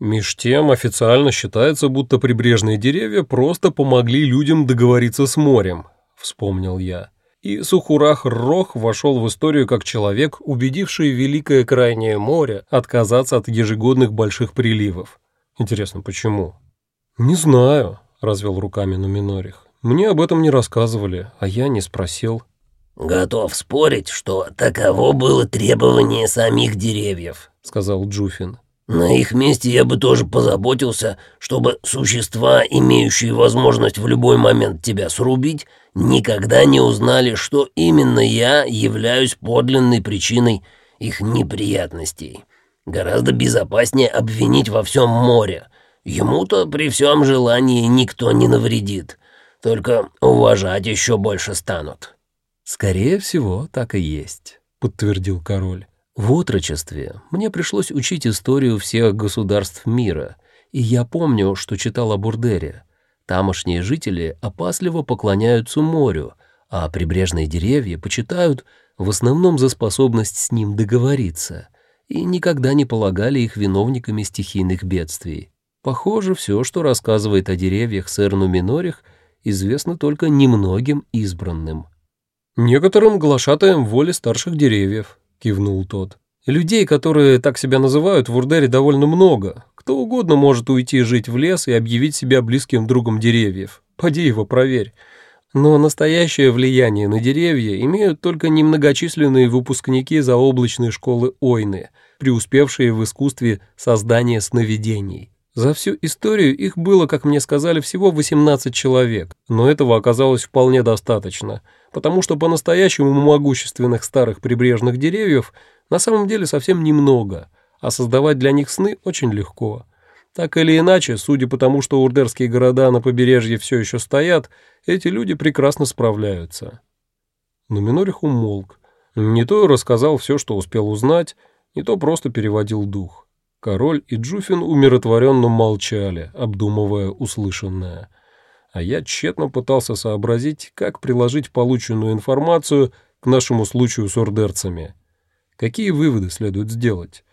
Меж тем официально считается, будто прибрежные деревья просто помогли людям договориться с морем, вспомнил я. И Сухурах Рох вошел в историю как человек, убедивший Великое Крайнее море отказаться от ежегодных больших приливов. Интересно, почему? Не знаю, развел руками Нуминорих. Мне об этом не рассказывали, а я не спросил. «Готов спорить, что таково было требование самих деревьев», — сказал Джуфин. «На их месте я бы тоже позаботился, чтобы существа, имеющие возможность в любой момент тебя срубить, никогда не узнали, что именно я являюсь подлинной причиной их неприятностей. Гораздо безопаснее обвинить во всем море. Ему-то при всем желании никто не навредит, только уважать еще больше станут». «Скорее всего, так и есть», — подтвердил король. «В отрочестве мне пришлось учить историю всех государств мира, и я помню, что читал о Бурдере. Тамошние жители опасливо поклоняются морю, а прибрежные деревья почитают в основном за способность с ним договориться и никогда не полагали их виновниками стихийных бедствий. Похоже, все, что рассказывает о деревьях сэр Нуминорих, известно только немногим избранным». «Некоторым глашатаем воли старших деревьев», — кивнул тот. «Людей, которые так себя называют, в Урдере довольно много. Кто угодно может уйти жить в лес и объявить себя близким другом деревьев. Поди его проверь. Но настоящее влияние на деревья имеют только немногочисленные выпускники заоблачной школы Ойны, преуспевшие в искусстве создания сновидений. За всю историю их было, как мне сказали, всего 18 человек, но этого оказалось вполне достаточно — потому что по-настоящему могущественных старых прибрежных деревьев на самом деле совсем немного, а создавать для них сны очень легко. Так или иначе, судя по тому, что урдерские города на побережье все еще стоят, эти люди прекрасно справляются. Но Минорих умолк. Не то рассказал все, что успел узнать, не то просто переводил дух. Король и Джуфин умиротворенно молчали, обдумывая услышанное а я тщетно пытался сообразить, как приложить полученную информацию к нашему случаю с ордерцами. Какие выводы следует сделать?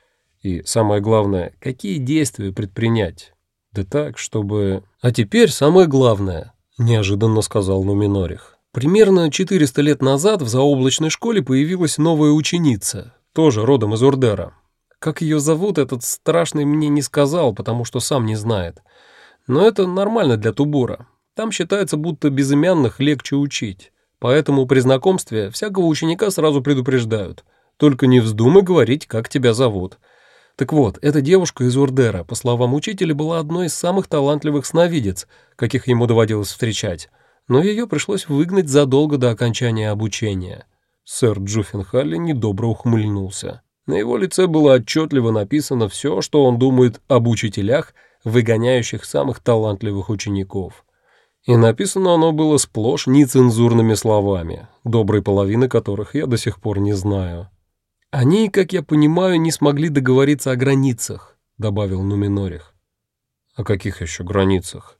И самое главное, какие действия предпринять? Да так, чтобы... А теперь самое главное, неожиданно сказал Нуминорих. Примерно 400 лет назад в заоблачной школе появилась новая ученица, тоже родом из Ордера. Как ее зовут, этот страшный мне не сказал, потому что сам не знает. Но это нормально для Тубора. Там считается, будто безымянных легче учить. Поэтому при знакомстве всякого ученика сразу предупреждают. Только не вздумай говорить, как тебя зовут. Так вот, эта девушка из Урдера, по словам учителя, была одной из самых талантливых сновидец, каких ему доводилось встречать. Но ее пришлось выгнать задолго до окончания обучения. Сэр Джуффенхалли недобро ухмыльнулся. На его лице было отчетливо написано все, что он думает об учителях, выгоняющих самых талантливых учеников. И написано оно было сплошь нецензурными словами, доброй половины которых я до сих пор не знаю. «Они, как я понимаю, не смогли договориться о границах», — добавил Нуминорих. «О каких еще границах?»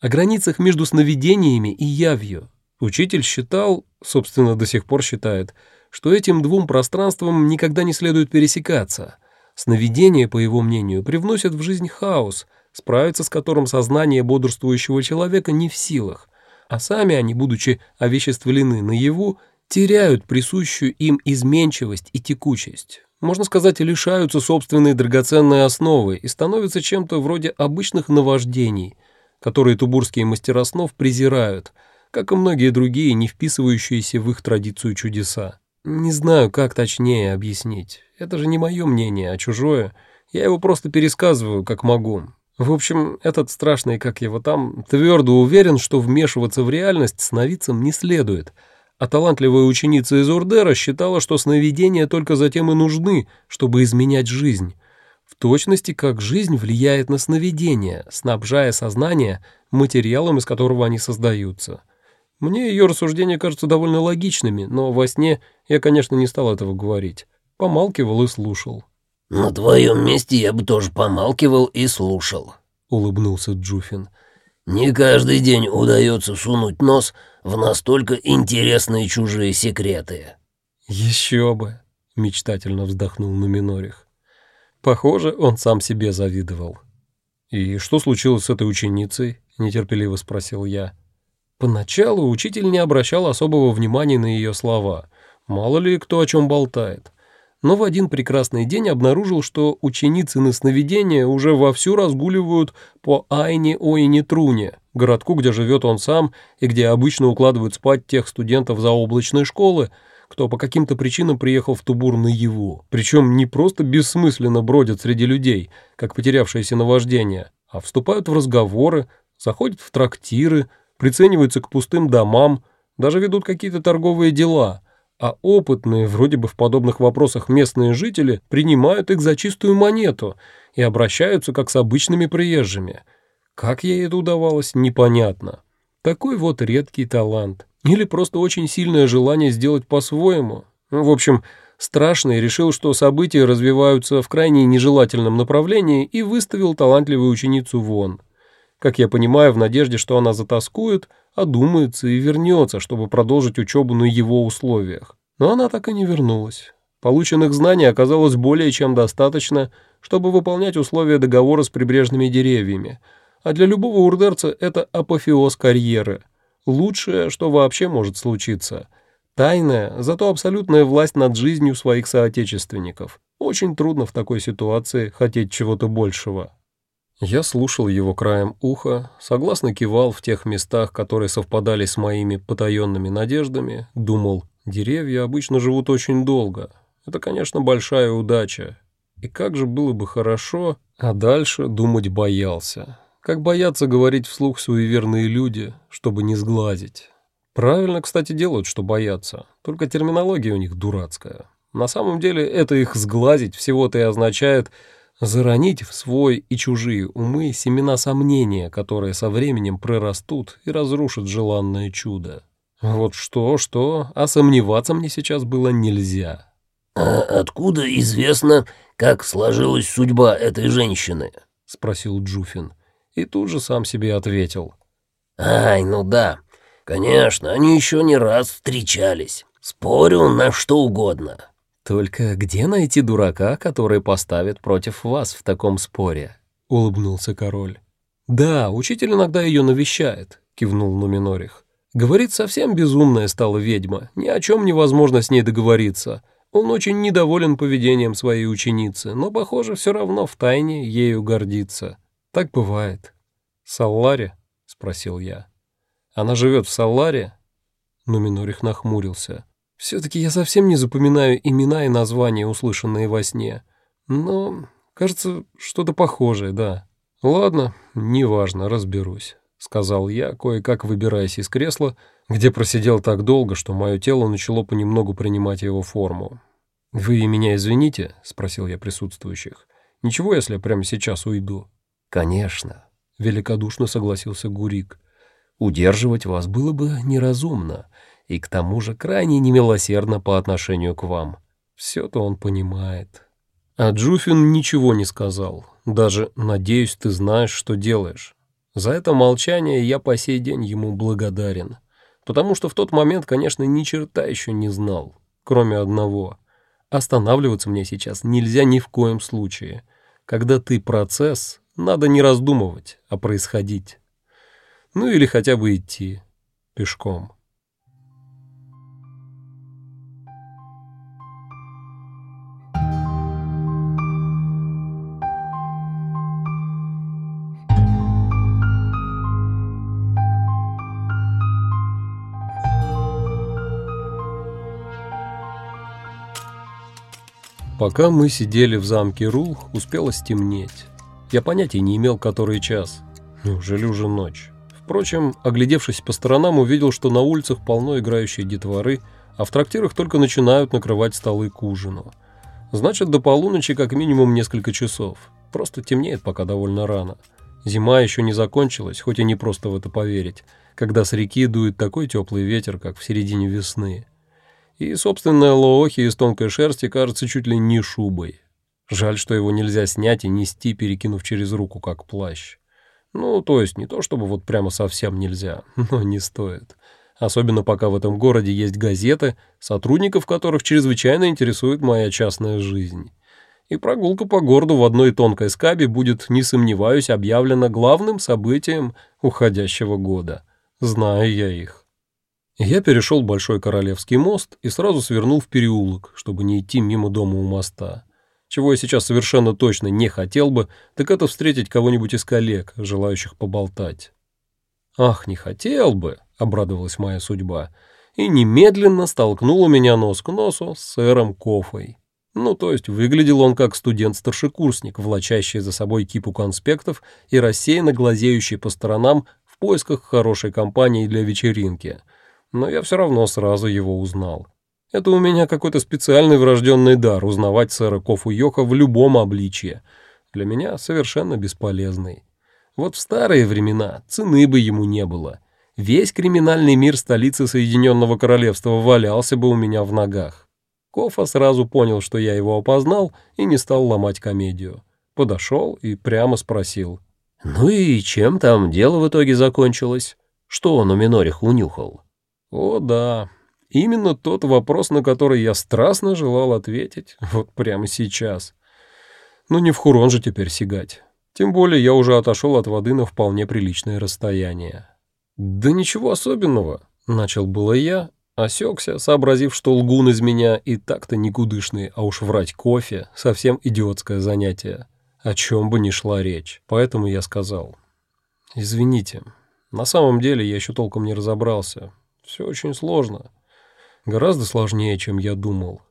«О границах между сновидениями и явью. Учитель считал, собственно, до сих пор считает, что этим двум пространствам никогда не следует пересекаться. Сновидения, по его мнению, привносят в жизнь хаос — справиться с которым сознание бодрствующего человека не в силах, а сами они, будучи овеществлены наяву, теряют присущую им изменчивость и текучесть. Можно сказать, лишаются собственной драгоценной основы и становятся чем-то вроде обычных наваждений, которые тубурские мастера снов презирают, как и многие другие, не вписывающиеся в их традицию чудеса. Не знаю, как точнее объяснить. Это же не мое мнение, а чужое. Я его просто пересказываю, как могу. В общем, этот страшный, как его там, твердо уверен, что вмешиваться в реальность сновидцам не следует, а талантливая ученица из Урдера считала, что сновидения только затем и нужны, чтобы изменять жизнь. В точности, как жизнь влияет на сновидения, снабжая сознание материалом, из которого они создаются. Мне ее рассуждения кажутся довольно логичными, но во сне я, конечно, не стал этого говорить. Помалкивал и слушал. «На твоем месте я бы тоже помалкивал и слушал», — улыбнулся Джуфин. «Не каждый день удается сунуть нос в настолько интересные чужие секреты». «Еще бы», — мечтательно вздохнул Нуминорих. Похоже, он сам себе завидовал. «И что случилось с этой ученицей?» — нетерпеливо спросил я. Поначалу учитель не обращал особого внимания на ее слова. Мало ли кто о чем болтает. Но в один прекрасный день обнаружил, что ученицы на сновидения уже вовсю разгуливают по Айне-Ойне-Труне, городку, где живет он сам и где обычно укладывают спать тех студентов заоблачной школы, кто по каким-то причинам приехал в Тубур наяву. Причем не просто бессмысленно бродят среди людей, как потерявшиеся наваждение, а вступают в разговоры, заходят в трактиры, прицениваются к пустым домам, даже ведут какие-то торговые дела, а опытные, вроде бы в подобных вопросах местные жители, принимают их за чистую монету и обращаются как с обычными приезжими. Как ей это удавалось, непонятно. Такой вот редкий талант. Или просто очень сильное желание сделать по-своему. В общем, Страшный решил, что события развиваются в крайне нежелательном направлении и выставил талантливую ученицу вон. Как я понимаю, в надежде, что она затаскует, одумается и вернется, чтобы продолжить учебу на его условиях. Но она так и не вернулась. Полученных знаний оказалось более чем достаточно, чтобы выполнять условия договора с прибрежными деревьями. А для любого урдерца это апофеоз карьеры – Лучшее, что вообще может случиться. Тайная, зато абсолютная власть над жизнью своих соотечественников. Очень трудно в такой ситуации хотеть чего-то большего. Я слушал его краем уха, согласно кивал в тех местах, которые совпадали с моими потаенными надеждами, думал, деревья обычно живут очень долго. Это, конечно, большая удача. И как же было бы хорошо, а дальше думать боялся. Как боятся говорить вслух суеверные люди, чтобы не сглазить. Правильно, кстати, делают, что боятся, только терминология у них дурацкая. На самом деле это их сглазить всего-то и означает заронить в свой и чужие умы семена сомнения, которые со временем прорастут и разрушат желанное чудо. Вот что-что, а сомневаться мне сейчас было нельзя. «А откуда известно, как сложилась судьба этой женщины?» — спросил Джуфин и тут же сам себе ответил. «Ай, ну да, конечно, они еще не раз встречались. Спорю на что угодно». «Только где найти дурака, который поставит против вас в таком споре?» — улыбнулся король. «Да, учитель иногда ее навещает», — кивнул Нуминорих. «Говорит, совсем безумная стала ведьма, ни о чем невозможно с ней договориться. Он очень недоволен поведением своей ученицы, но, похоже, все равно втайне ею гордится. Так бывает. Салларе? спросил я. Она живет в Салларе? Нуминорих нахмурился. Все-таки я совсем не запоминаю имена и названия, услышанные во сне. Но, кажется, что-то похожее, да. Ладно, неважно, разберусь, сказал я, кое-как выбираясь из кресла, где просидел так долго, что мое тело начало понемногу принимать его форму. «Вы меня извините?» — спросил я присутствующих. «Ничего, если я прямо сейчас уйду?» «Конечно», — великодушно согласился Гурик. «Удерживать вас было бы неразумно, и к тому же крайне немилосердно по отношению к вам. Все-то он понимает». А Джуфин ничего не сказал, даже «надеюсь, ты знаешь, что делаешь». За это молчание я по сей день ему благодарен, потому что в тот момент, конечно, ни черта еще не знал, кроме одного. Останавливаться мне сейчас нельзя ни в коем случае. Когда ты процесс, надо не раздумывать, а происходить. Ну или хотя бы идти пешком. Пока мы сидели в замке Рух, успело стемнеть. Я понятия не имел, который час. Неужели уже ночь? Впрочем, оглядевшись по сторонам, увидел, что на улицах полно играющей детворы, а в трактирах только начинают накрывать столы к ужину. Значит, до полуночи как минимум несколько часов. Просто темнеет пока довольно рано. Зима еще не закончилась, хоть и не просто в это поверить, когда с реки дует такой теплый ветер, как в середине весны. И собственная лоохи из тонкой шерсти кажется чуть ли не шубой. Жаль, что его нельзя снять и нести, перекинув через руку, как плащ. Ну, то есть не то, чтобы вот прямо совсем нельзя, но не стоит. Особенно пока в этом городе есть газеты, сотрудников которых чрезвычайно интересует моя частная жизнь. И прогулка по городу в одной тонкой скабе будет, не сомневаюсь, объявлена главным событием уходящего года. Знаю я их. Я перешел Большой Королевский мост и сразу свернул в переулок, чтобы не идти мимо дома у моста. Чего я сейчас совершенно точно не хотел бы, так это встретить кого-нибудь из коллег, желающих поболтать. «Ах, не хотел бы!» — обрадовалась моя судьба. И немедленно столкнула меня нос к носу с сэром Кофой. Ну, то есть выглядел он как студент-старшекурсник, влачащий за собой кипу конспектов и рассеянно глазеющий по сторонам в поисках хорошей компании для вечеринки. Но я все равно сразу его узнал. Это у меня какой-то специальный врожденный дар узнавать сэра Кофу Йоха в любом обличье. Для меня совершенно бесполезный. Вот в старые времена цены бы ему не было. Весь криминальный мир столицы Соединенного Королевства валялся бы у меня в ногах. Кофа сразу понял, что я его опознал, и не стал ломать комедию. Подошел и прямо спросил. «Ну и чем там дело в итоге закончилось? Что он у Минорих унюхал?» «О, да. Именно тот вопрос, на который я страстно желал ответить. Вот прямо сейчас. Ну не в хурон же теперь сигать. Тем более я уже отошел от воды на вполне приличное расстояние. «Да ничего особенного», — начал было я, осекся, сообразив, что лгун из меня и так-то никудышный, а уж врать кофе — совсем идиотское занятие. О чем бы ни шла речь. Поэтому я сказал. «Извините, на самом деле я еще толком не разобрался. Все очень сложно. Гораздо сложнее, чем я думал.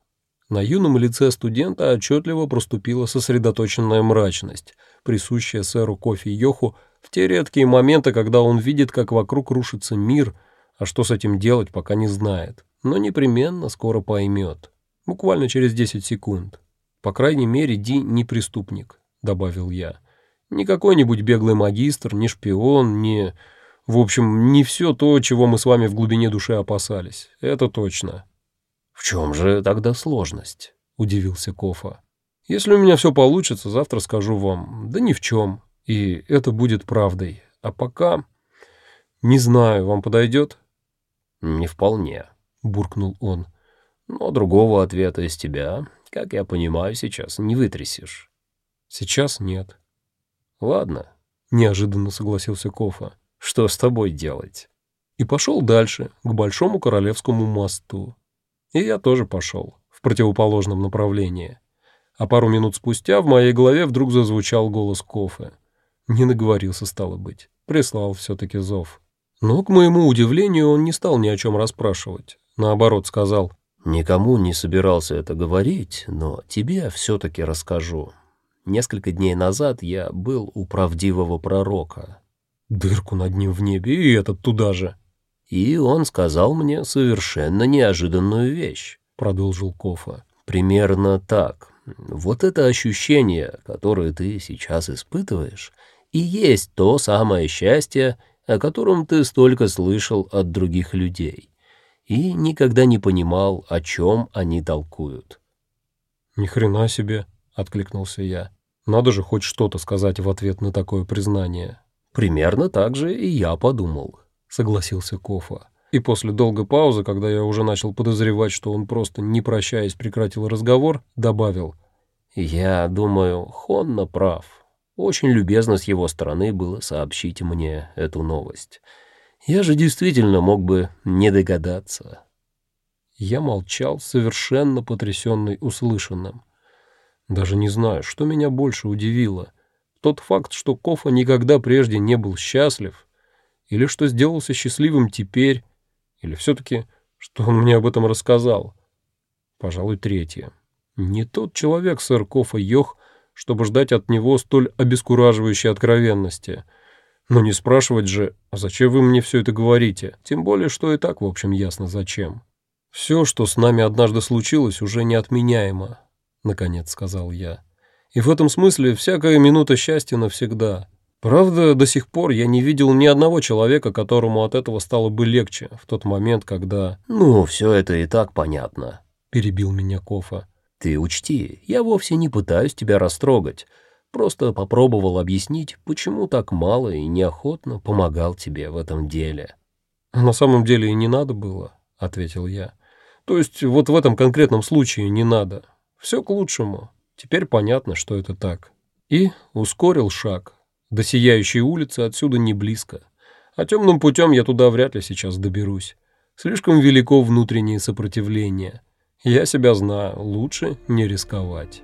На юном лице студента отчетливо проступила сосредоточенная мрачность, присущая сэру Кофе Йоху в те редкие моменты, когда он видит, как вокруг рушится мир, а что с этим делать, пока не знает, но непременно скоро поймет. Буквально через 10 секунд. По крайней мере, Ди не преступник, добавил я. Не какой-нибудь беглый магистр, не шпион, не... В общем, не все то, чего мы с вами в глубине души опасались. Это точно. «В чем же тогда сложность?» — удивился Кофа. «Если у меня все получится, завтра скажу вам. Да ни в чем. И это будет правдой. А пока... Не знаю, вам подойдет?» «Не вполне», — буркнул он. «Но другого ответа из тебя, как я понимаю, сейчас не вытрясешь». «Сейчас нет». «Ладно», — неожиданно согласился Кофа. «Что с тобой делать?» И пошел дальше, к Большому Королевскому мосту. И я тоже пошел, в противоположном направлении. А пару минут спустя в моей голове вдруг зазвучал голос Кофе. Не наговорился, стало быть. Прислал все-таки зов. Но, к моему удивлению, он не стал ни о чем расспрашивать. Наоборот, сказал. «Никому не собирался это говорить, но тебе все-таки расскажу. Несколько дней назад я был у правдивого пророка». Дырку над ним в небе, и этот туда же. «И он сказал мне совершенно неожиданную вещь», — продолжил Кофа. «Примерно так. Вот это ощущение, которое ты сейчас испытываешь, и есть то самое счастье, о котором ты столько слышал от других людей, и никогда не понимал, о чем они толкуют». «Ни хрена себе», — откликнулся я. «Надо же хоть что-то сказать в ответ на такое признание». «Примерно так же и я подумал согласился Кофа. И после долгой паузы, когда я уже начал подозревать, что он просто, не прощаясь, прекратил разговор, добавил. «Я думаю, Хонна прав. Очень любезно с его стороны было сообщить мне эту новость. Я же действительно мог бы не догадаться». Я молчал, совершенно потрясенный услышанным. Даже не знаю, что меня больше удивило. Тот факт, что Кофа никогда прежде не был счастлив — или что сделался счастливым теперь? Или все-таки, что он мне об этом рассказал? Пожалуй, третье. Не тот человек, сэр Кофа Йох, чтобы ждать от него столь обескураживающей откровенности. Но не спрашивать же, а зачем вы мне все это говорите? Тем более, что и так, в общем, ясно зачем. Все, что с нами однажды случилось, уже неотменяемо, — наконец сказал я. И в этом смысле всякая минута счастья навсегда. Правда, до сих пор я не видел ни одного человека, которому от этого стало бы легче в тот момент, когда... «Ну, все это и так понятно», — перебил меня Кофа. «Ты учти, я вовсе не пытаюсь тебя растрогать. Просто попробовал объяснить, почему так мало и неохотно помогал тебе в этом деле». «На самом деле и не надо было», — ответил я. «То есть вот в этом конкретном случае не надо. Все к лучшему. Теперь понятно, что это так. И ускорил шаг. До сияющей улицы отсюда не близко. А темным путем я туда вряд ли сейчас доберусь. Слишком велико внутреннее сопротивление. Я себя знаю, лучше не рисковать.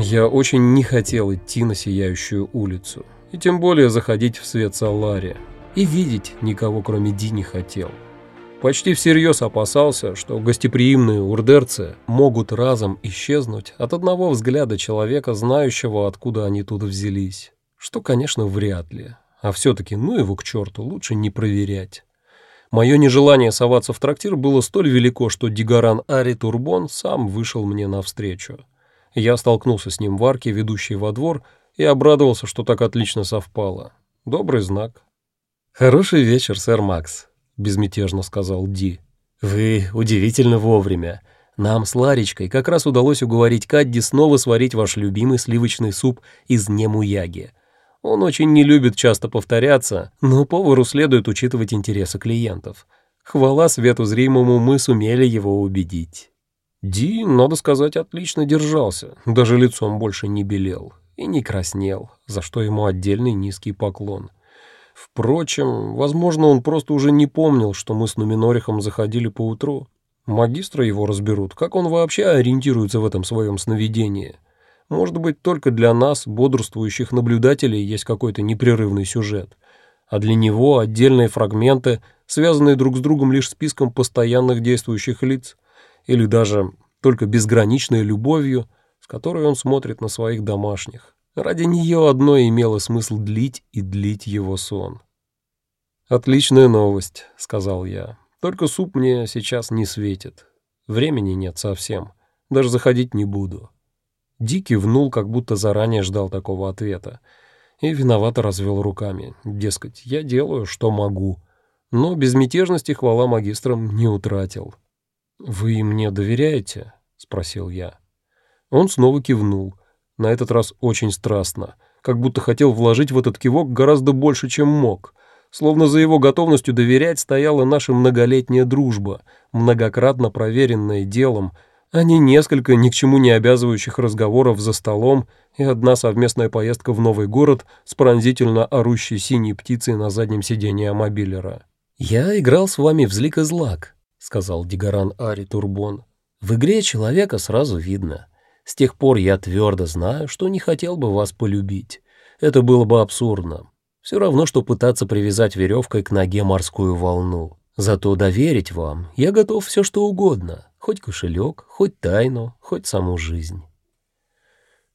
Я очень не хотел идти на Сияющую улицу, и тем более заходить в свет Салари, и видеть никого кроме Ди не хотел. Почти всерьез опасался, что гостеприимные урдерцы могут разом исчезнуть от одного взгляда человека, знающего, откуда они тут взялись. Что, конечно, вряд ли. А все-таки, ну его к черту, лучше не проверять. Мое нежелание соваться в трактир было столь велико, что Дигаран Ари Турбон сам вышел мне навстречу. Я столкнулся с ним в арке, ведущей во двор, и обрадовался, что так отлично совпало. Добрый знак. «Хороший вечер, сэр Макс», — безмятежно сказал Ди. «Вы удивительно вовремя. Нам с Ларечкой как раз удалось уговорить Кадди снова сварить ваш любимый сливочный суп из немуяги. Он очень не любит часто повторяться, но повару следует учитывать интересы клиентов. Хвала свету зримому, мы сумели его убедить». Ди, надо сказать, отлично держался, даже лицом больше не белел и не краснел, за что ему отдельный низкий поклон. Впрочем, возможно, он просто уже не помнил, что мы с Нуминорихом заходили поутру. Магистра его разберут, как он вообще ориентируется в этом своем сновидении. Может быть, только для нас, бодрствующих наблюдателей, есть какой-то непрерывный сюжет, а для него отдельные фрагменты, связанные друг с другом лишь списком постоянных действующих лиц — или даже только безграничной любовью, с которой он смотрит на своих домашних. Ради нее одно имело смысл длить и длить его сон. «Отличная новость», — сказал я. «Только суп мне сейчас не светит. Времени нет совсем. Даже заходить не буду». Ди кивнул, как будто заранее ждал такого ответа. И виновато развел руками. Дескать, я делаю, что могу. Но безмятежности хвала магистрам не утратил. «Вы мне доверяете?» — спросил я. Он снова кивнул, на этот раз очень страстно, как будто хотел вложить в этот кивок гораздо больше, чем мог. Словно за его готовностью доверять стояла наша многолетняя дружба, многократно проверенная делом, а не несколько ни к чему не обязывающих разговоров за столом и одна совместная поездка в новый город с пронзительно орущей синей птицей на заднем сиденье мобилера. «Я играл с вами в злик и злак», — сказал Дигаран Ари Турбон. «В игре человека сразу видно. С тех пор я твердо знаю, что не хотел бы вас полюбить. Это было бы абсурдно. Все равно, что пытаться привязать веревкой к ноге морскую волну. Зато доверить вам я готов все что угодно, хоть кошелек, хоть тайну, хоть саму жизнь».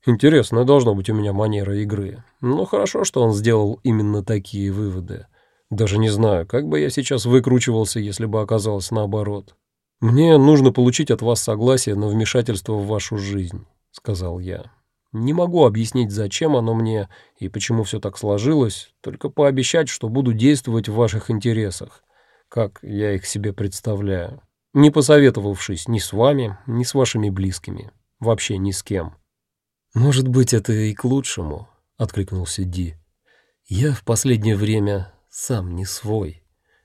Интересно, должно быть у меня манера игры. Но хорошо, что он сделал именно такие выводы. Даже не знаю, как бы я сейчас выкручивался, если бы оказалось наоборот. «Мне нужно получить от вас согласие на вмешательство в вашу жизнь», — сказал я. «Не могу объяснить, зачем оно мне и почему все так сложилось, только пообещать, что буду действовать в ваших интересах, как я их себе представляю, не посоветовавшись ни с вами, ни с вашими близкими, вообще ни с кем». «Может быть, это и к лучшему», — откликнулся Ди. «Я в последнее время сам не свой.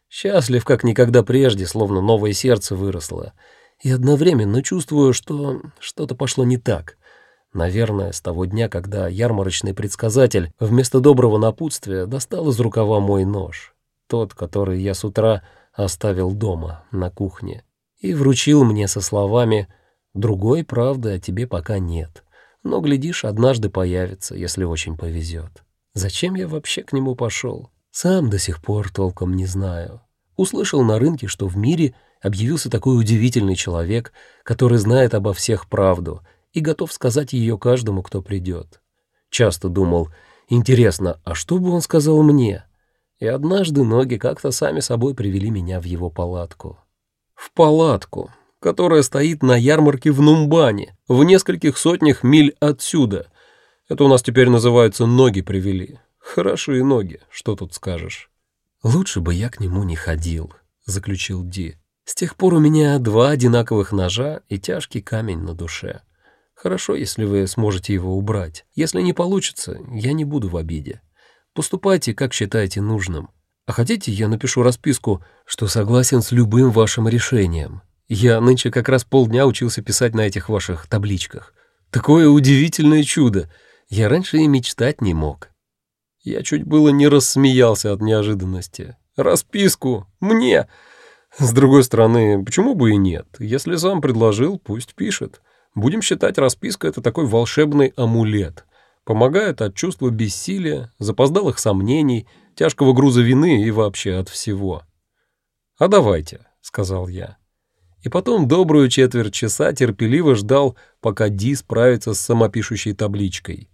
Счастлив, как никогда прежде, словно новое сердце выросло. И одновременно чувствую, что что-то пошло не так. Наверное, с того дня, когда ярмарочный предсказатель вместо доброго напутствия достал из рукава мой нож. Тот, который я с утра оставил дома, на кухне. И вручил мне со словами «Другой правды о тебе пока нет. Но, глядишь, однажды появится, если очень повезет». Зачем я вообще к нему пошел? Сам до сих пор толком не знаю. Услышал на рынке, что в мире объявился такой удивительный человек, который знает обо всех правду и готов сказать ее каждому, кто придет. Часто думал, интересно, а что бы он сказал мне? И однажды ноги как-то сами собой привели меня в его палатку. В палатку, которая стоит на ярмарке в Нумбане, в нескольких сотнях миль отсюда. Это у нас теперь называется «ноги привели». Хорошие ноги, что тут скажешь. Лучше бы я к нему не ходил, заключил Ди. С тех пор у меня два одинаковых ножа и тяжкий камень на душе. Хорошо, если вы сможете его убрать. Если не получится, я не буду в обиде. Поступайте, как считаете нужным. А хотите, я напишу расписку, что согласен с любым вашим решением? Я нынче как раз полдня учился писать на этих ваших табличках. Такое удивительное чудо! Я раньше и мечтать не мог». Я чуть было не рассмеялся от неожиданности. «Расписку! Мне!» С другой стороны, почему бы и нет? Если сам предложил, пусть пишет. Будем считать, расписка — это такой волшебный амулет. Помогает от чувства бессилия, запоздалых сомнений, тяжкого груза вины и вообще от всего. «А давайте», — сказал я. И потом добрую четверть часа терпеливо ждал, пока Ди справится с самопишущей табличкой.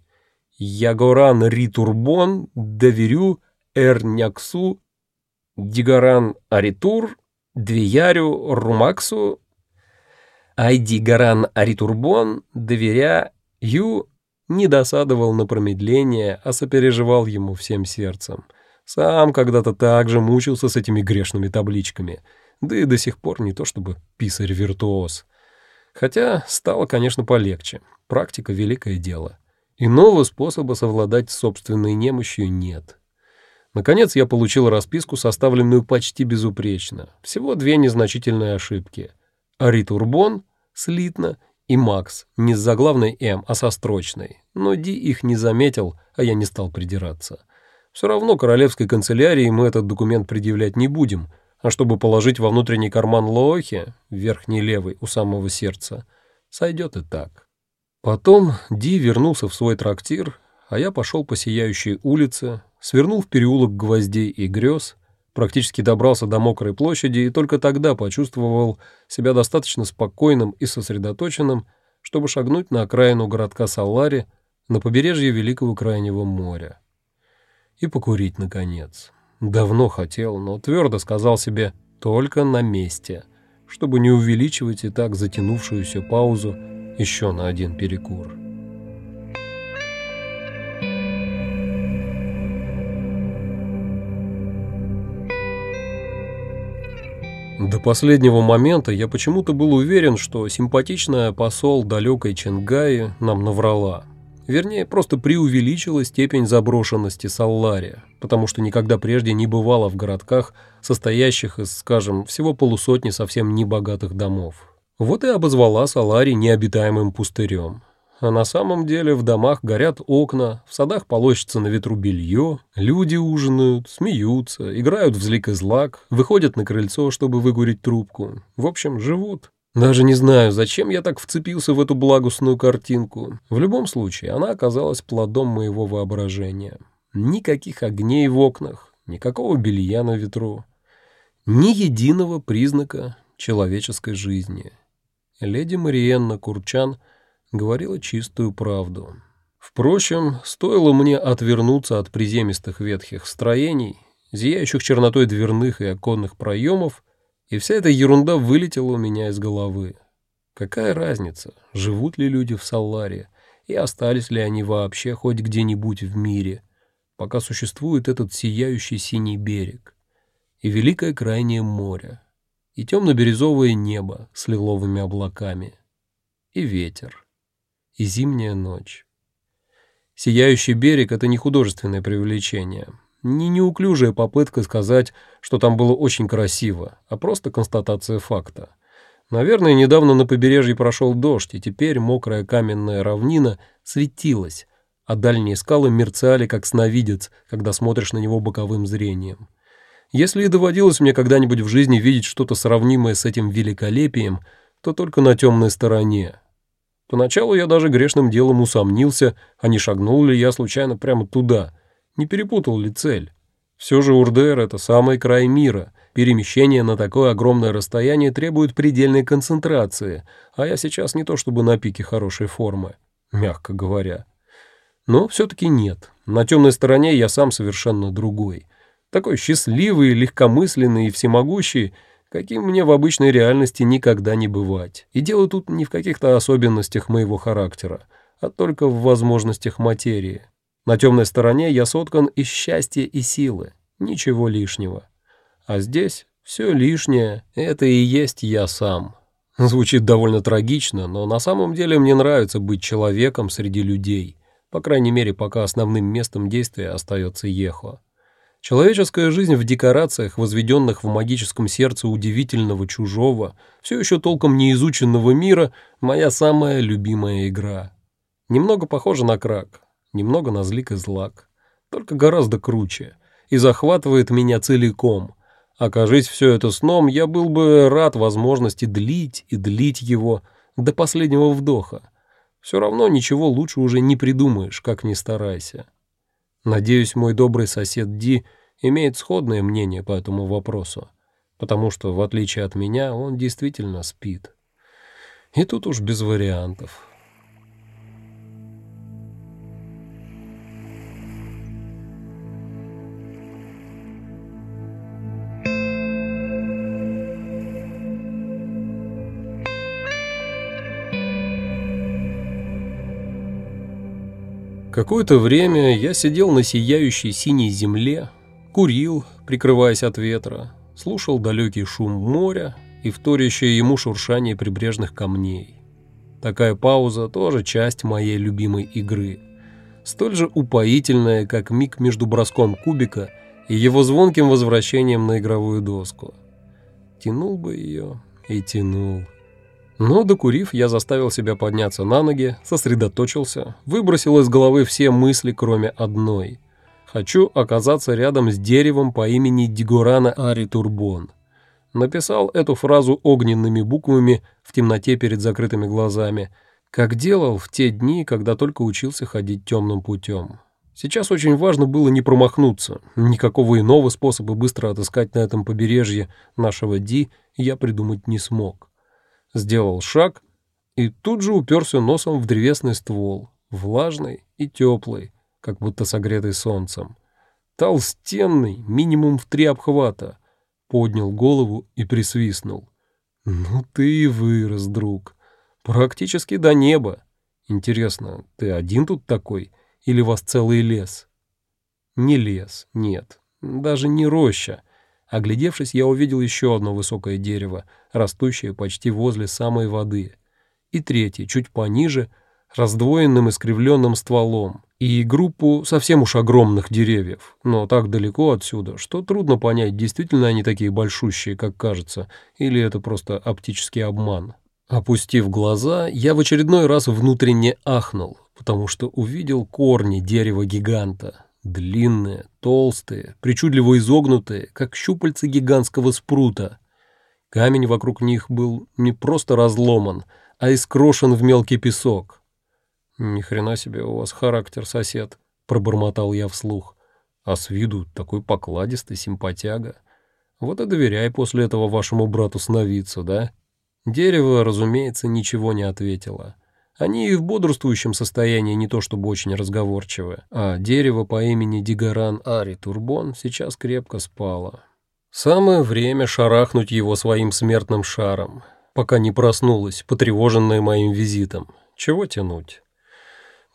«Ягоран ритурбон, доверю, эрняксу, дигаран аритур, двиярю румаксу, айди гаран аритурбон, доверя, ю, не досадовал на промедление, а сопереживал ему всем сердцем. Сам когда-то так же мучился с этими грешными табличками, да и до сих пор не то чтобы писарь-виртуоз. Хотя стало, конечно, полегче. Практика — великое дело. Иного способа совладать с собственной немощью нет. Наконец я получил расписку, составленную почти безупречно. Всего две незначительные ошибки. Аритурбон, слитно, и Макс, не с заглавной «М», а со строчной. Но Ди их не заметил, а я не стал придираться. Все равно королевской канцелярии мы этот документ предъявлять не будем, а чтобы положить во внутренний карман Лоохи, верхний левый, у самого сердца, сойдет и так. Потом Ди вернулся в свой трактир, а я пошел по сияющей улице, свернул в переулок гвоздей и грез, практически добрался до мокрой площади и только тогда почувствовал себя достаточно спокойным и сосредоточенным, чтобы шагнуть на окраину городка Салари на побережье Великого Крайнего моря. И покурить, наконец. Давно хотел, но твердо сказал себе «только на месте», чтобы не увеличивать и так затянувшуюся паузу еще на один перекур. До последнего момента я почему-то был уверен, что симпатичная посол далекой Ченгаи нам наврала. Вернее, просто преувеличила степень заброшенности Саллари, потому что никогда прежде не бывало в городках, состоящих из, скажем, всего полусотни совсем небогатых домов. Вот и обозвала Салари необитаемым пустырем. А на самом деле в домах горят окна, в садах полощется на ветру белье, люди ужинают, смеются, играют в злик и злак, выходят на крыльцо, чтобы выгурить трубку. В общем, живут. Даже не знаю, зачем я так вцепился в эту благостную картинку. В любом случае, она оказалась плодом моего воображения. Никаких огней в окнах, никакого белья на ветру, ни единого признака человеческой жизни. Леди Мариенна Курчан — говорила чистую правду. Впрочем, стоило мне отвернуться от приземистых ветхих строений, зияющих чернотой дверных и оконных проемов, и вся эта ерунда вылетела у меня из головы. Какая разница, живут ли люди в Салларе, и остались ли они вообще хоть где-нибудь в мире, пока существует этот сияющий синий берег, и великое крайнее море, и темно-бирюзовое небо с лиловыми облаками, и ветер и зимняя ночь. Сияющий берег — это не художественное привлечение, не неуклюжая попытка сказать, что там было очень красиво, а просто констатация факта. Наверное, недавно на побережье прошел дождь, и теперь мокрая каменная равнина светилась, а дальние скалы мерцали, как сновидец, когда смотришь на него боковым зрением. Если и доводилось мне когда-нибудь в жизни видеть что-то сравнимое с этим великолепием, то только на темной стороне, Поначалу я даже грешным делом усомнился, а не шагнул ли я случайно прямо туда, не перепутал ли цель. Все же Урдер — это самый край мира. Перемещение на такое огромное расстояние требует предельной концентрации, а я сейчас не то чтобы на пике хорошей формы, мягко говоря. Но все-таки нет. На темной стороне я сам совершенно другой. Такой счастливый, легкомысленный и всемогущий — каким мне в обычной реальности никогда не бывать. И дело тут не в каких-то особенностях моего характера, а только в возможностях материи. На темной стороне я соткан из счастья и силы, ничего лишнего. А здесь все лишнее — это и есть я сам. Звучит довольно трагично, но на самом деле мне нравится быть человеком среди людей, по крайней мере, пока основным местом действия остается Ехо. Человеческая жизнь в декорациях, возведенных в магическом сердце удивительного чужого, все еще толком не изученного мира, моя самая любимая игра. Немного похожа на крак, немного на злик и злак, только гораздо круче, и захватывает меня целиком. Окажись все это сном, я был бы рад возможности длить и длить его до последнего вдоха. Все равно ничего лучше уже не придумаешь, как ни старайся. Надеюсь, мой добрый сосед Ди имеет сходное мнение по этому вопросу, потому что, в отличие от меня, он действительно спит. И тут уж без вариантов. Какое-то время я сидел на сияющей синей земле, курил, прикрываясь от ветра, слушал далекий шум моря и вторящее ему шуршание прибрежных камней. Такая пауза тоже часть моей любимой игры, столь же упоительная, как миг между броском кубика и его звонким возвращением на игровую доску. Тянул бы ее и тянул. Но, докурив, я заставил себя подняться на ноги, сосредоточился, выбросил из головы все мысли, кроме одной. Хочу оказаться рядом с деревом по имени Дигурана Ари Турбон. Написал эту фразу огненными буквами в темноте перед закрытыми глазами, как делал в те дни, когда только учился ходить темным путем. Сейчас очень важно было не промахнуться. Никакого иного способа быстро отыскать на этом побережье нашего Ди я придумать не смог сделал шаг и тут же уперся носом в древесный ствол, влажный и теплый, как будто согретый солнцем. Толстенный, минимум в три обхвата. Поднял голову и присвистнул. «Ну ты и вырос, друг. Практически до неба. Интересно, ты один тут такой или вас целый лес?» «Не лес, нет. Даже не роща. Оглядевшись, я увидел еще одно высокое дерево, растущее почти возле самой воды, и третье, чуть пониже, раздвоенным искривленным стволом, и группу совсем уж огромных деревьев, но так далеко отсюда, что трудно понять, действительно они такие большущие, как кажется, или это просто оптический обман. Опустив глаза, я в очередной раз внутренне ахнул, потому что увидел корни дерева-гиганта, Длинные, толстые, причудливо изогнутые, как щупальца гигантского спрута. Камень вокруг них был не просто разломан, а искрошен в мелкий песок. «Ни хрена себе у вас характер, сосед», — пробормотал я вслух. «А с виду такой покладистый симпатяга. Вот и доверяй после этого вашему брату сновидцу, да?» Дерево, разумеется, ничего не ответило. Они и в бодрствующем состоянии не то чтобы очень разговорчивы, а дерево по имени Дигаран Ари Турбон сейчас крепко спало. Самое время шарахнуть его своим смертным шаром, пока не проснулась, потревоженная моим визитом. Чего тянуть?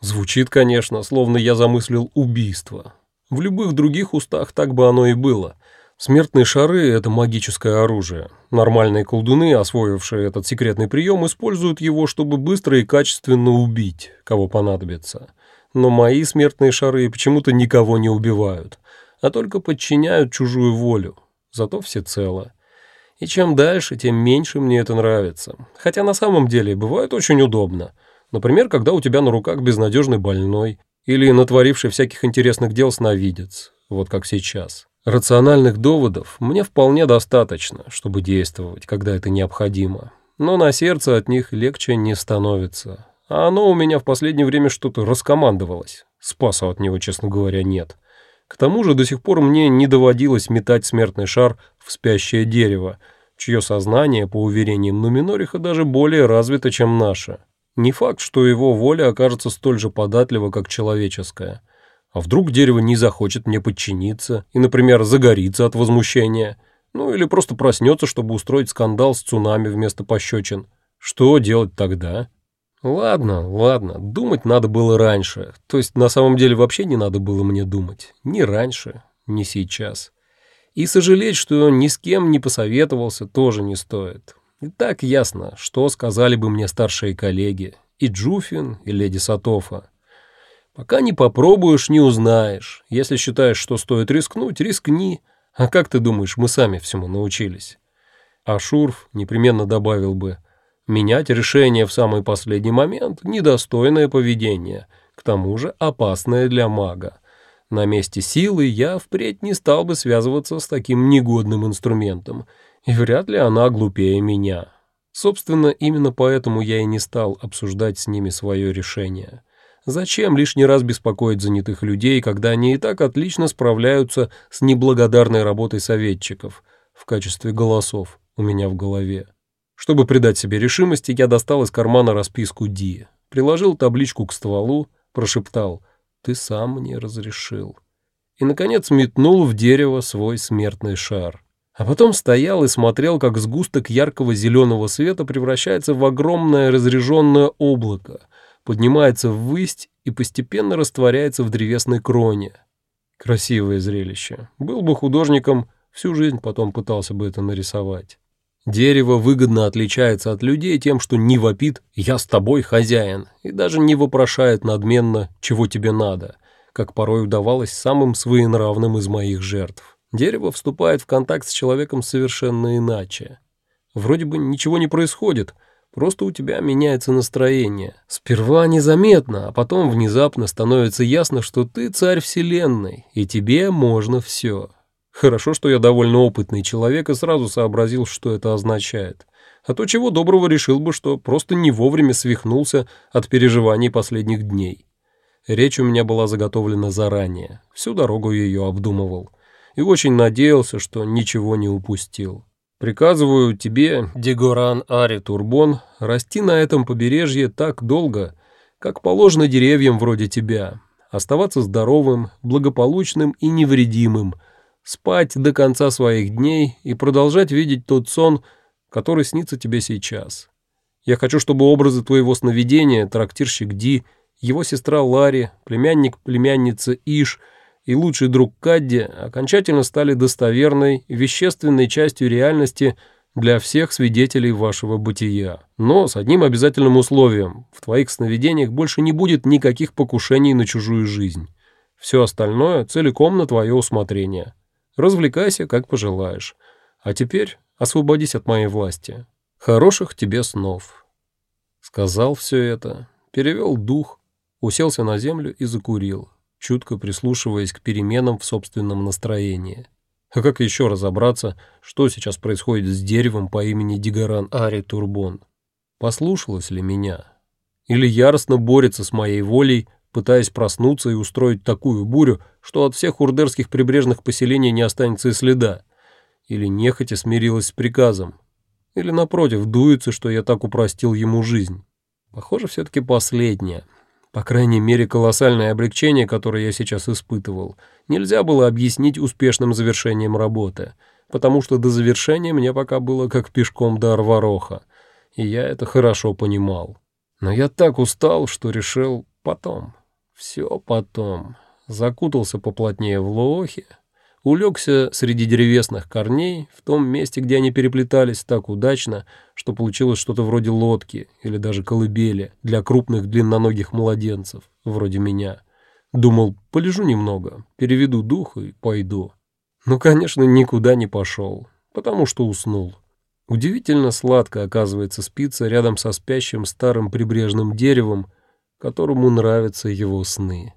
Звучит, конечно, словно я замыслил убийство. В любых других устах так бы оно и было — Смертные шары — это магическое оружие. Нормальные колдуны, освоившие этот секретный прием, используют его, чтобы быстро и качественно убить, кого понадобится. Но мои смертные шары почему-то никого не убивают, а только подчиняют чужую волю. Зато всецело. И чем дальше, тем меньше мне это нравится. Хотя на самом деле бывает очень удобно. Например, когда у тебя на руках безнадежный больной или натворивший всяких интересных дел сновидец, вот как сейчас. Рациональных доводов мне вполне достаточно, чтобы действовать, когда это необходимо. Но на сердце от них легче не становится. А оно у меня в последнее время что-то раскомандовалось. Спаса от него, честно говоря, нет. К тому же до сих пор мне не доводилось метать смертный шар в спящее дерево, чье сознание, по уверениям Нуминориха, даже более развито, чем наше. Не факт, что его воля окажется столь же податлива, как человеческая. А вдруг дерево не захочет мне подчиниться и, например, загорится от возмущения? Ну или просто проснется, чтобы устроить скандал с цунами вместо пощечин. Что делать тогда? Ладно, ладно, думать надо было раньше. То есть на самом деле вообще не надо было мне думать. Ни раньше, ни сейчас. И сожалеть, что ни с кем не посоветовался, тоже не стоит. И так ясно, что сказали бы мне старшие коллеги, и Джуфин, и леди Сатофа. Пока не попробуешь, не узнаешь. Если считаешь, что стоит рискнуть, рискни. А как ты думаешь, мы сами всему научились? А Шурф непременно добавил бы, менять решение в самый последний момент – недостойное поведение, к тому же опасное для мага. На месте силы я впредь не стал бы связываться с таким негодным инструментом, и вряд ли она глупее меня. Собственно, именно поэтому я и не стал обсуждать с ними свое решение. Зачем лишний раз беспокоить занятых людей, когда они и так отлично справляются с неблагодарной работой советчиков в качестве голосов у меня в голове? Чтобы придать себе решимости, я достал из кармана расписку Ди, приложил табличку к стволу, прошептал «Ты сам мне разрешил» и, наконец, метнул в дерево свой смертный шар. А потом стоял и смотрел, как сгусток яркого зеленого света превращается в огромное разреженное облако, поднимается ввысь и постепенно растворяется в древесной кроне. Красивое зрелище. Был бы художником, всю жизнь потом пытался бы это нарисовать. Дерево выгодно отличается от людей тем, что не вопит «я с тобой, хозяин» и даже не вопрошает надменно «чего тебе надо», как порой удавалось самым своенравным из моих жертв. Дерево вступает в контакт с человеком совершенно иначе. Вроде бы ничего не происходит – Просто у тебя меняется настроение. Сперва незаметно, а потом внезапно становится ясно, что ты царь вселенной, и тебе можно все. Хорошо, что я довольно опытный человек и сразу сообразил, что это означает. А то чего доброго решил бы, что просто не вовремя свихнулся от переживаний последних дней. Речь у меня была заготовлена заранее, всю дорогу ее обдумывал. И очень надеялся, что ничего не упустил. Приказываю тебе, Дегоран Ари Турбон, расти на этом побережье так долго, как положено деревьям вроде тебя, оставаться здоровым, благополучным и невредимым, спать до конца своих дней и продолжать видеть тот сон, который снится тебе сейчас. Я хочу, чтобы образы твоего сновидения, трактирщик Ди, его сестра Ларри, племянник племянницы Иш — и лучший друг Кадди окончательно стали достоверной, вещественной частью реальности для всех свидетелей вашего бытия. Но с одним обязательным условием – в твоих сновидениях больше не будет никаких покушений на чужую жизнь. Все остальное целиком на твое усмотрение. Развлекайся, как пожелаешь. А теперь освободись от моей власти. Хороших тебе снов. Сказал все это, перевел дух, уселся на землю и закурил чутко прислушиваясь к переменам в собственном настроении. А как еще разобраться, что сейчас происходит с деревом по имени Дигаран Ари Турбон? Послушалось ли меня? Или яростно борется с моей волей, пытаясь проснуться и устроить такую бурю, что от всех урдерских прибрежных поселений не останется и следа? Или нехотя смирилась с приказом? Или, напротив, дуется, что я так упростил ему жизнь? Похоже, все-таки последнее. По крайней мере, колоссальное облегчение, которое я сейчас испытывал, нельзя было объяснить успешным завершением работы, потому что до завершения мне пока было как пешком до Арвароха, и я это хорошо понимал. Но я так устал, что решил потом, все потом. Закутался поплотнее в лохи, улегся среди деревесных корней, в том месте, где они переплетались так удачно, что получилось что-то вроде лодки или даже колыбели для крупных длинноногих младенцев, вроде меня. Думал, полежу немного, переведу дух и пойду. Ну, конечно, никуда не пошел, потому что уснул. Удивительно сладко, оказывается, спится рядом со спящим старым прибрежным деревом, которому нравятся его сны.